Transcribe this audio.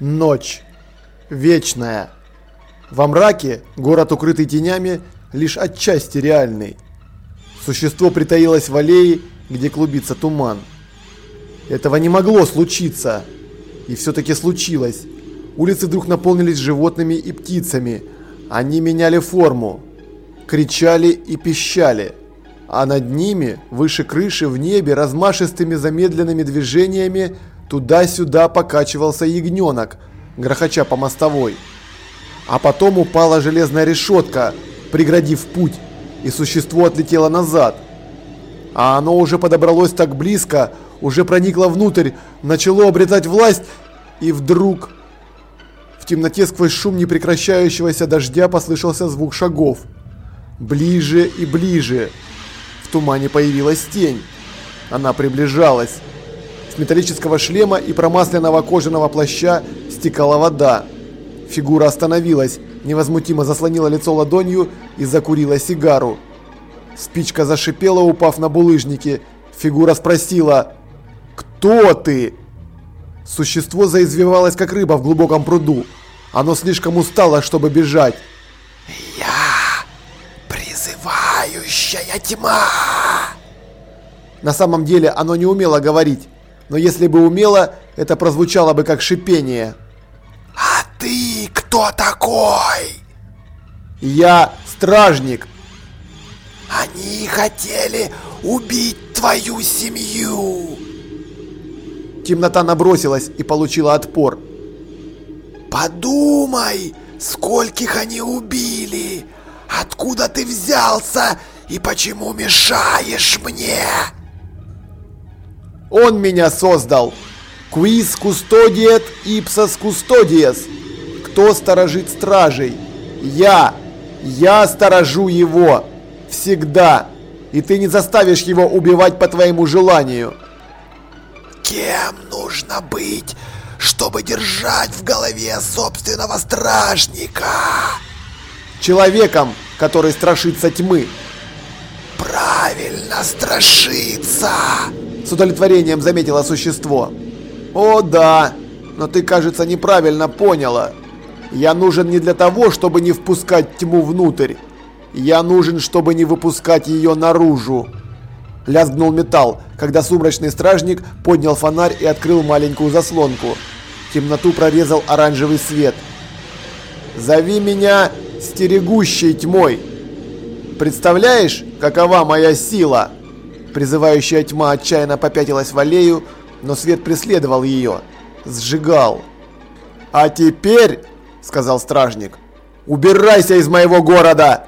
Ночь. Вечная. Во мраке город, укрытый тенями, лишь отчасти реальный. Существо притаилось в аллее, где клубится туман. Этого не могло случиться. И все-таки случилось. Улицы вдруг наполнились животными и птицами. Они меняли форму. Кричали и пищали. А над ними, выше крыши, в небе, размашистыми замедленными движениями, туда-сюда покачивался ягненок, грохоча по мостовой. А потом упала железная решетка, преградив путь, и существо отлетело назад. А оно уже подобралось так близко, уже проникло внутрь, начало обретать власть, и вдруг... В темноте сквозь шум непрекращающегося дождя послышался звук шагов. Ближе и ближе. В тумане появилась тень. Она приближалась. С металлического шлема и промасленного кожаного плаща стекала вода. Фигура остановилась, невозмутимо заслонила лицо ладонью и закурила сигару. Спичка зашипела, упав на булыжники. Фигура спросила «Кто ты?» Существо заизвивалось, как рыба в глубоком пруду. Оно слишком устало, чтобы бежать. «Я призывающая тьма!» На самом деле оно не умело говорить, но если бы умело, это прозвучало бы как шипение. «А ты кто такой?» «Я стражник». «Они хотели убить твою семью!» Темнота набросилась и получила отпор. «Подумай, скольких они убили! Откуда ты взялся и почему мешаешь мне?» Он меня создал. Quis custodiet ipsos custodies. Кто сторожит стражей? Я. Я сторожу его. Всегда. И ты не заставишь его убивать по твоему желанию. Кем нужно быть, чтобы держать в голове собственного стражника? Человеком, который страшится тьмы. Правильно страшится. С удовлетворением заметило существо. О да, но ты, кажется, неправильно поняла. Я нужен не для того, чтобы не впускать тьму внутрь. Я нужен, чтобы не выпускать ее наружу. Лязгнул металл, когда сумрачный стражник поднял фонарь и открыл маленькую заслонку. Темноту прорезал оранжевый свет. «Зови меня стерегущей тьмой!» «Представляешь, какова моя сила?» Призывающая тьма отчаянно попятилась в аллею, но свет преследовал ее. Сжигал. «А теперь, — сказал стражник, — убирайся из моего города!»